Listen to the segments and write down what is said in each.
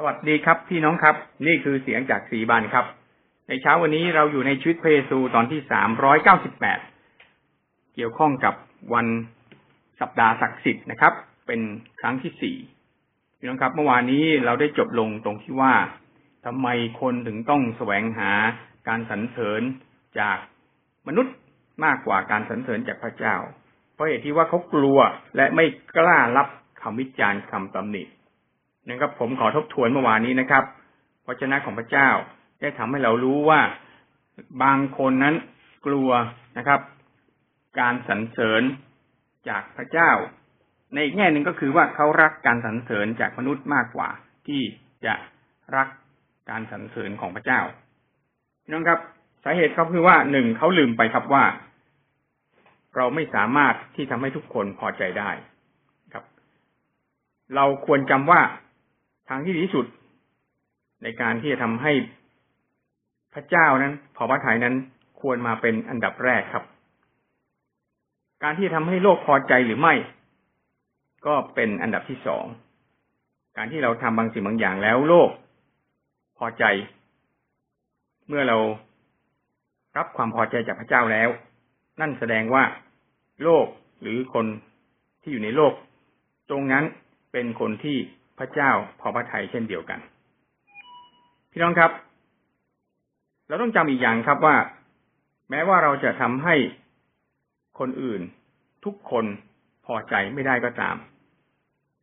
สวัสดีครับพี่น้องครับ นี่คือเสียงจากสีบานครับ ในเช้าวันนี้เราอยู่ในชีวิตพระเยซูตอนที่สามร้อยเก้าสิบแปดเกี่ยวข้องกับวันสัปดาห์ศักดิ์สิทธิ์นะครับ เป็นครั้งที่สี่พี่น้องครับ เมื่อวานนี้เราได้จบลงตรงที่ว่าทำไมคนถึงต้องแสวงหาการสรรเสริญจากมนุษย์มากกว่าการสรรเสริญจากพระเจ้า เพราะเหตุที่ว่าเขากลัวและไม่กล้ารับคำวิจารณ์คำตำหนิ นะครับ ผมขอทบทวนเมื่อวานนี้นะครับพระเจ้าของพระเจ้าได้ทำให้เรารู้ว่าบางคนนั้นกลัวนะครับ การสรรเสริญจากพระเจ้า ในอีกแง่หนึ่งก็คือว่าเขารักการสรรเสริญจากมนุษย์มากกว่า ที่จะรักการสรรเสริญของพระเจ้าพี่น้องครับสาเหตุก็คือว่าหนึ่งเขาลืมไปครับว่า เราไม่สามารถที่ทำให้ทุกคนพอใจได้ครับ เราควรจำว่า ทางที่ดีที่สุด ในการที่จะทำให้พระเจ้านั้นพอพระทัยนั้นควรมาเป็นอันดับแรกครับ การที่จะทำให้โลกพอใจหรือไม่ ก็เป็นอันดับที่สองการที่เราทำบางสิ่งบางอย่างแล้วโลกพอใจ เมื่อเรารับความพอใจจากพระเจ้าแล้ว นั่นแสดงว่าโลกหรือคนที่อยู่ในโลก ตรงนั้นเป็นคนที่ พระเจ้าพอพระทัยเช่นเดียวกัน พี่น้องครับ เราต้องจำอีกอย่างครับว่า แม้ว่าเราจะทำให้คนอื่น ทุกคนพอใจไม่ได้ก็ตาม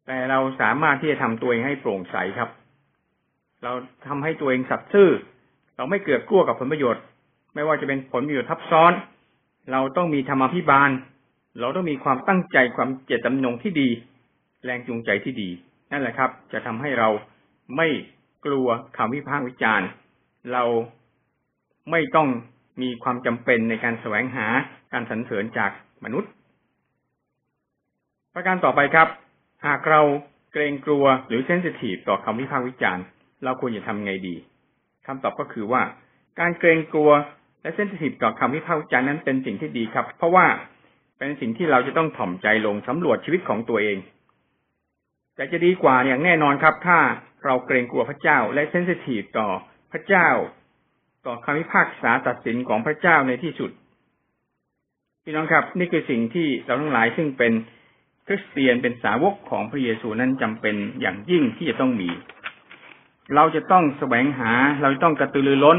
แต่เราสามารถที่จะทำตัวเองให้โปร่งใสครับ เราทำให้ตัวเองสัตย์ซื่อ เราไม่เกือกกลัวกับผลประโยชน์ ไม่ว่าจะเป็นผลประโยชน์ทับซ้อน เราต้องมีธรรมพิบาล เราต้องมีความตั้งใจความเจตจำนงที่ดี แรงจูงใจที่ดี นั่นแหละครับ จะทำให้เราไม่กลัวคำวิพากษ์วิจารณ์ เราไม่ต้องมีความจำเป็นในการแสวงหาการสรรเสริญจากมนุษย์ ประการต่อไปครับ หากเราเกรงกลัวหรือเซนซิทีฟต่อคำวิพากษ์วิจารณ์ เราควรจะทำไงดีคำตอบก็คือว่า การเกรงกลัวและเซนซิทีฟต่อคำวิพากษ์วิจารณ์นั้นเป็นสิ่งที่ดีครับ เพราะว่าเป็นสิ่งที่เราจะต้องถ่อมใจลงสำรวจชีวิตของตัวเอง แต่จะดีกว่าอย่างแน่นอนครับ ถ้าเราเกรงกลัวพระเจ้าและเซนซิทีฟต่อพระเจ้า ต่อคำพิพากษาตัดสินของพระเจ้าในที่สุดพี่น้องครับ นี่คือสิ่งที่เราทั้งหลายซึ่งเป็นคริสเตียนเป็นสาวกของพระเยซูนั้นจำเป็นอย่างยิ่งที่จะต้องมี เราจะต้องแสวงหา เราต้องกระตือรือร้น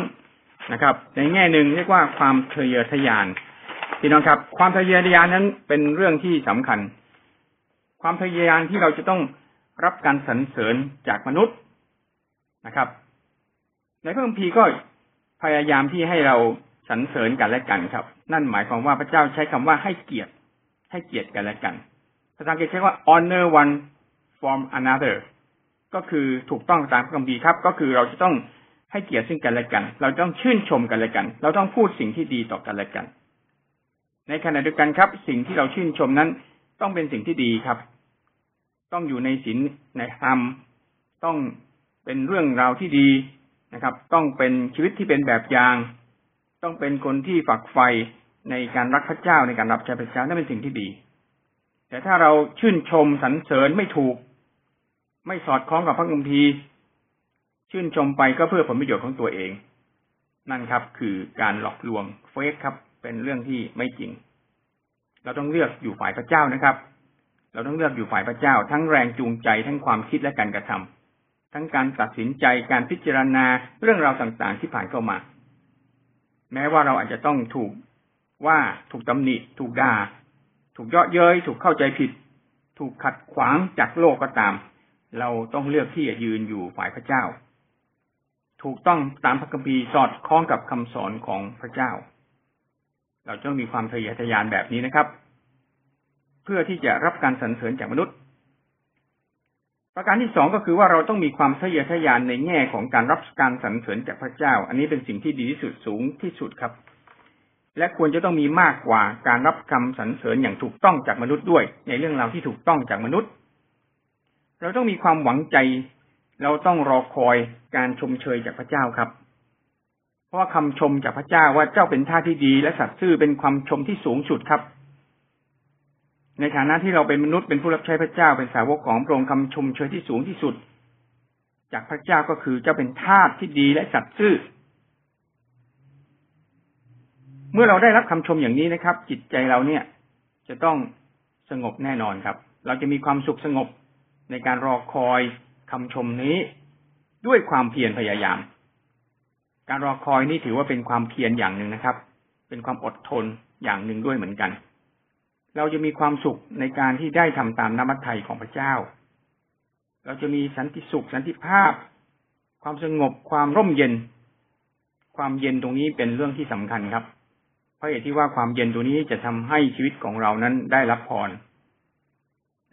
นะครับ ในแง่หนึ่งเรียกว่าความทะเยอทะยานพี่น้องครับ ความทะเยอทะยานนั้นเป็นเรื่องที่สำคัญ ความทะเยอทะยานที่เราจะต้อง รับการสรรเสริญจากมนุษย์นะครับ ในพระคัมภีร์ก็พยายามที่ให้เราสรรเสริญกันและกันครับ นั่นหมายความว่าพระเจ้าใช้คำว่าให้เกียรติ ให้เกียรติกันและกัน ภาษาอังกฤษใช้ว่า honor one from another ก็คือถูกต้องตามพระคัมภีร์ครับ ก็คือเราจะต้องให้เกียรติซึ่งกันและกัน เราต้องชื่นชมกันและกัน เราต้องพูดสิ่งที่ดีต่อกันและกัน ในขณะเดียวกันครับ สิ่งที่เราชื่นชมนั้น ต้องเป็นสิ่งที่ดีครับ ต้องอยู่ในศีลในธรรมต้องเป็นเรื่องราวที่ดีนะครับ ต้องเป็นชีวิตที่เป็นแบบอย่าง ต้องเป็นคนที่ฝักใฝ่ในการรักพระเจ้าในการรับใช้พระเจ้านั่นเป็นสิ่งที่ดี แต่ถ้าเราชื่นชมสรรเสริญไม่ถูก ไม่สอดคล้องกับพระคัมภีร์ชื่นชมไปก็เพื่อผลประโยชน์ของตัวเอง นั่นครับ คือการหลอกลวงเฟกครับ เป็นเรื่องที่ไม่จริง เราต้องเลือกอยู่ฝ่ายพระเจ้านะครับ เราต้องเลือกอยู่ฝ่ายพระเจ้า ทั้งแรงจูงใจทั้งความคิดและการกระทำทั้งการตัดสินใจการพิจารณาเรื่องราวต่างๆที่ผ่านเข้ามา แม้ว่าเราอาจจะต้องถูกว่าถูกตำหนิ ถูกด่า ถูกเยาะเย้ยถูกเข้าใจผิด ถูกขัดขวางจากโลกก็ตาม เราต้องเลือกที่จะยืนอยู่ฝ่ายพระเจ้า ถูกต้องตามพระคัมภีร์สอดคล้องกับคำสอนของพระเจ้า เราต้องมีความทะเยอทะยานแบบนี้นะครับ เพื่อที่จะรับการสรรเสริญจากมนุษย์ ประการที่สองก็คือว่าเราต้องมีความทะเยอทะยานในแง่ของการรับการสรรเสริญจากพระเจ้า อันนี้เป็นสิ่งที่ดีที่สุดสูงที่สุดครับ และควรจะต้องมีมากกว่าการรับคำสรรเสริญอย่างถูกต้องจากมนุษย์ด้วย ในเรื่องราวที่ถูกต้องจากมนุษย์ เราต้องมีความหวังใจ เราต้องรอคอยการชมเชยจากพระเจ้าครับเพราะว่าคำชมจากพระเจ้าว่าเจ้าเป็นท่าที่ดีและสัตย์ซื่อเป็นความชมที่สูงสุดครับ ในฐานะที่เราเป็นมนุษย์เป็นผู้รับใช้พระเจ้าเป็นสาวกของพระองค์คำชมเชยที่สูงที่สุด จากพระเจ้าก็คือเจ้าเป็นทาสที่ดีและสัตย์ซื่อ เมื่อเราได้รับคำชมอย่างนี้นะครับ จิตใจเราเนี่ย จะต้องสงบแน่นอนครับ เราจะมีความสุขสงบในการรอคอยคำชมนี้ ด้วยความเพียรพยายาม การรอคอยนี่ถือว่าเป็นความเพียรอย่างหนึ่งนะครับ เป็นความอดทนอย่างหนึ่งด้วยเหมือนกัน เราจะมีความสุขในการที่ได้ทำตามน้ำมัทไทยของพระเจ้า เราจะมีสันติสุข สันติภาพ ความสงบความร่มเย็น ความเย็นตรงนี้เป็นเรื่องที่สำคัญครับ เพราะเหตุที่ว่าความเย็นตรงนี้จะทำให้ชีวิตของเรานั้นได้รับพร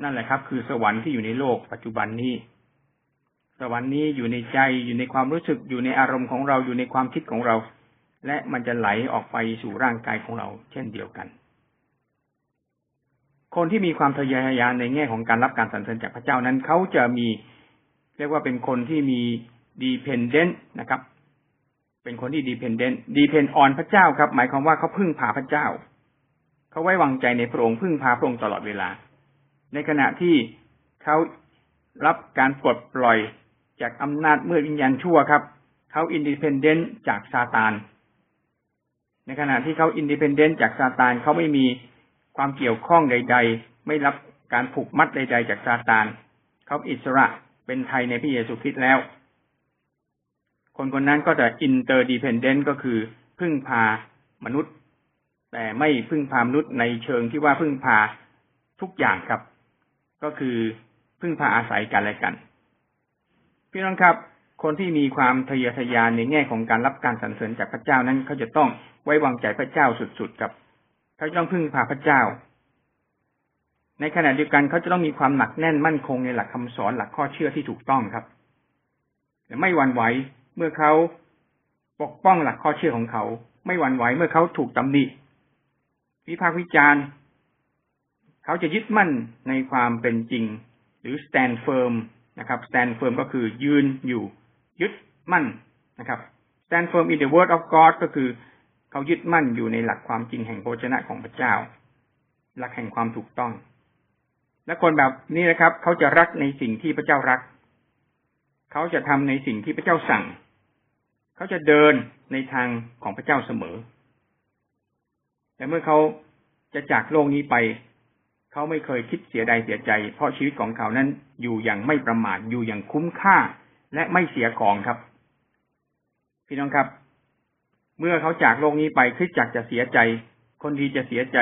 นั่นแหละครับ คือสวรรค์ที่อยู่ในโลกปัจจุบันนี้สวรรค์นี้อยู่ในใจอยู่ในความรู้สึกอยู่ในอารมณ์ของเราอยู่ในความคิดของเรา และมันจะไหลออกไปสู่ร่างกายของเรา เช่นเดียวกัน คนที่มีความทะเยอทะยานในแง่ของการรับการสรรเสริญจากพระเจ้านั้นเขาจะมีเรียกว่าเป็นคนที่มี dependent นะครับ เป็นคนที่ dependent depend on พระเจ้าครับ หมายความว่าเขาพึ่งพาพระเจ้า เขาไว้วางใจในพระองค์พึ่งพาพระองค์ตลอดเวลา ในขณะที่เขารับการปลดปล่อยจากอำนาจเมื่อวิญญาณชั่วครับ เขา independent จากซาตาน ในขณะที่เขา independent จากซาตานเขาไม่มี ความเกี่ยวข้องใด ๆ ไม่รับการผูกมัดใด ๆ จากซาตานเขาอิสระเป็นไทยในพระเยซูคริสต์แล้ว คนคนนั้นก็จะ interdependent ก็คือพึ่งพามนุษย์ แต่ไม่พึ่งพามนุษย์ในเชิงที่ว่าพึ่งพาทุกอย่างครับ ก็คือพึ่งพาอาศัยกันและกัน พี่น้องครับ คนที่มีความทะเยอทะยานในแง่ของการรับการสรรเสริญจากพระเจ้านั้นเขาจะต้องไว้วางใจพระเจ้าสุดๆครับ เขาจะต้องพึ่งพาพระเจ้า ในขณะเดียวกันเขาจะต้องมีความหนักแน่นมั่นคงในหลักคำสอนหลักข้อเชื่อที่ถูกต้องครับแต่ไม่หวั่นไหวเมื่อเขาปกป้องหลักข้อเชื่อของเขา ไม่หวั่นไหวเมื่อเขาถูกตำหนิวิพากษ์วิจารณ์ เขาจะยึดมั่นในความเป็นจริง หรือ stand firm นะครับ stand firm ก็คือยืนอยู่ ยึดมั่นนะครับ stand firm in the word of God ก็คือ เขายึดมั่นอยู่ในหลักความจริงแห่งโภชนะของพระเจ้า หลักแห่งความถูกต้อง และคนแบบนี้นะครับ เขาจะรักในสิ่งที่พระเจ้ารัก เขาจะทำในสิ่งที่พระเจ้าสั่ง เขาจะเดินในทางของพระเจ้าเสมอ แต่เมื่อเขาจะจากโลกนี้ไป เขาไม่เคยคิดเสียใดเสียใจ เพราะชีวิตของเขานั้นอยู่อย่างไม่ประมาทอยู่อย่างคุ้มค่าและไม่เสียของครับ พี่น้องครับ เมื่อเขาจากโลกนี้ไปคริสจักรจะเสียใจ คนดีจะเสียใจ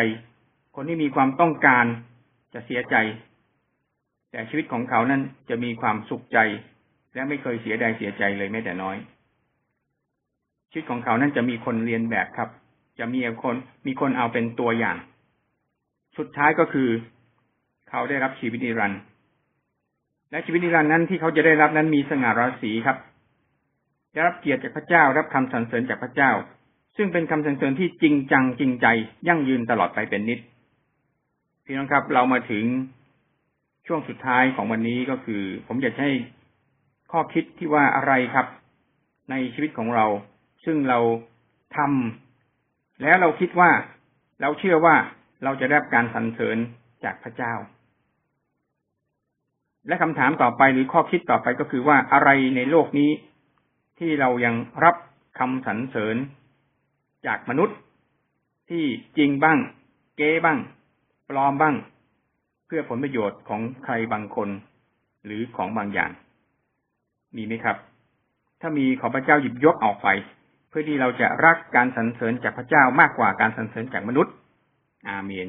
คนที่มีความต้องการจะเสียใจ แต่ชีวิตของเขานั้นจะมีความสุขใจ และไม่เคยเสียใดเสียใจเลยแม้แต่น้อย ชีวิตของเขานั้นจะมีคนเรียนแบบครับ จะมีคนมีคนเอาเป็นตัวอย่าง สุดท้ายก็คือ เขาได้รับชีวิตนิรันดร์และชีวิตนิรันดร์นั้นที่เขาจะได้รับนั้นมีสง่าราศีครับ ได้รับเกียรติจากพระเจ้ารับคำสรรเสริญจากพระเจ้า ซึ่งเป็นคำสรรเสริญที่จริงจังจริงใจยั่งยืนตลอดไปเป็นนิดพี่น้องครับ เรามาถึงช่วงสุดท้ายของวันนี้ก็คือ ผมอยากให้ข้อคิดที่ว่าอะไรครับ ในชีวิตของเรา ซึ่งเราทำแล้วเราคิดว่า เราเชื่อว่าเราจะได้รับการสรรเสริญจากพระเจ้า และคำถามต่อไปหรือข้อคิดต่อไปก็คือว่าอะไรในโลกนี้ ที่เรายังรับคำสรรเสริญจากมนุษย์ที่จริงบ้าง เก้บ้าง ปลอมบ้าง เพื่อผลประโยชน์ของใครบางคน หรือของบางอย่าง มีไหมครับ ถ้ามีขอพระเจ้าหยิบยกออกไป เพื่อที่เราจะรักการสรรเสริญจากพระเจ้ามากกว่าการสรรเสริญจากมนุษย์ อาเมน